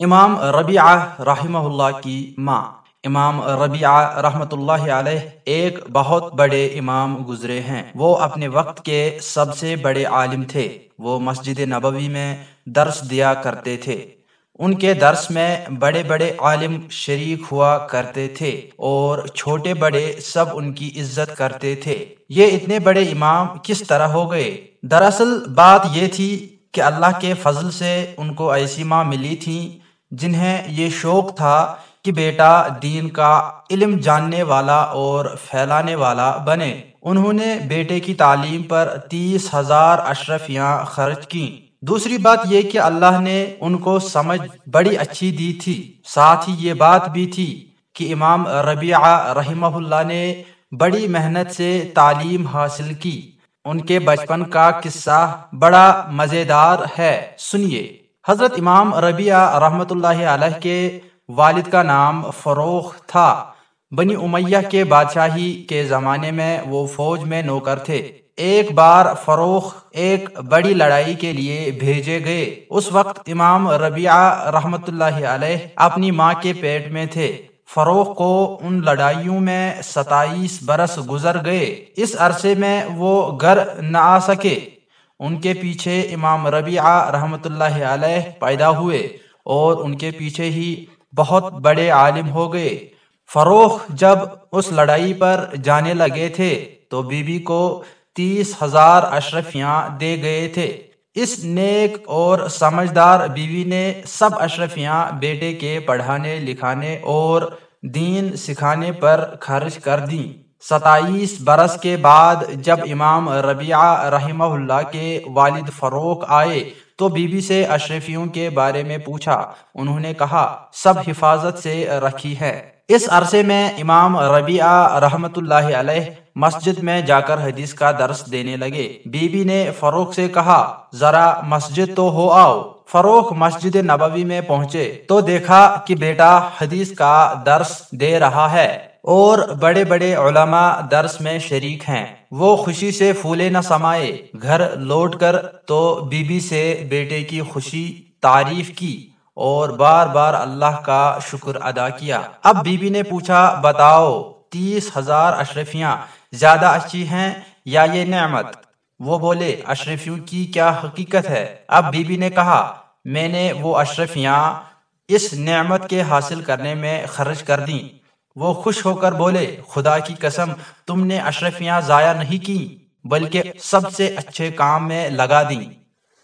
امام ربیعہ رحمہ اللہ کی ماں امام ربیعہ رحمۃ اللہ علیہ ایک بہت بڑے امام گزرے ہیں وہ اپنے وقت کے سب سے بڑے عالم تھے وہ مسجد نبوی میں درس دیا کرتے تھے ان کے درس میں بڑے بڑے عالم شریک ہوا کرتے تھے اور چھوٹے بڑے سب ان کی عزت کرتے تھے یہ اتنے بڑے امام کس طرح ہو گئے دراصل بات یہ تھی کہ اللہ کے فضل سے ان کو ایسی ماں ملی تھی جنہیں یہ شوق تھا کہ بیٹا دین کا علم جاننے والا اور پھیلانے والا بنے۔ انہوں نے بیٹے کی تعلیم پر تیس ہزار اشرفیاں خرچ کی دوسری بات یہ کہ اللہ نے ان کو سمجھ بڑی اچھی دی تھی۔ ساتھ ہی یہ بات بھی تھی کہ امام ربیعہ رحمہ اللہ نے بڑی محنت سے تعلیم حاصل کی۔ ان کے بچپن کا قصہ بڑا مزیدار ہے۔ سنیے۔ حضرت امام ربیعہ رحمۃ اللہ علیہ کے والد کا نام فروخ تھا۔ بنی امیہ کے بادشاہی کے زمانے میں وہ فوج میں نوکر تھے۔ ایک بار فروخ ایک بڑی لڑائی کے لیے بھیجے گئے۔ اس وقت امام ربیعہ رحمت اللہ علیہ اپنی ماں کے پیٹ میں تھے۔ فروخ کو ان لڑائیوں میں ستائیس برس گزر گئے۔ اس عرصے میں وہ گھر نہ آ سکے۔ ان کے پیچھے امام ربیعہ رحمت اللہ علیہ پیدا ہوئے اور ان کے پیچھے ہی بہت بڑے عالم ہو گئے۔ فروخ جب اس لڑائی پر جانے لگے تھے تو بی بی کو تیس ہزار اشرفیاں دے گئے تھے۔ اس نیک اور سمجھدار بیوی نے سب اشرفیاں بیٹے کے پڑھانے، لکھانے اور دین سکھانے پر خرچ کر دیں۔ ستائیس برس کے بعد جب امام ربیعہ رحمہ اللہ کے والد فروخ آئے تو بی بی سے اشرفیوں کے بارے میں پوچھا۔ انہوں نے کہا، سب حفاظت سے رکھی ہے۔ اس عرصے میں امام ربیعہ رحمت اللہ علیہ مسجد میں جا کر حدیث کا درس دینے لگے۔ بی بی نے فروخ سے کہا، ذرا مسجد تو ہو آؤ۔ فروخ مسجد نبوی میں پہنچے تو دیکھا کہ بیٹا حدیث کا درس دے رہا ہے۔ اور بڑے بڑے علماء درس میں شریک ہیں۔ وہ خوشی سے پھولے نہ سمائے، گھر لوٹ کر تو بی بی سے بیٹے کی خوشی تعریف کی اور بار بار اللہ کا شکر ادا کیا۔ اب بی بی نے پوچھا، بتاؤ، تیس ہزار اشرفیاں زیادہ اچھی ہیں یا یہ نعمت؟ وہ بولے، اشرفیوں کی کیا حقیقت ہے؟ اب بی بی نے کہا، میں نے وہ اشرفیاں اس نعمت کے حاصل کرنے میں خرچ کر دیں۔ وہ خوش ہو کر بولے، خدا کی قسم، تم نے اشرفیاں ضائع نہیں کی بلکہ سب سے اچھے کام میں لگا دیں۔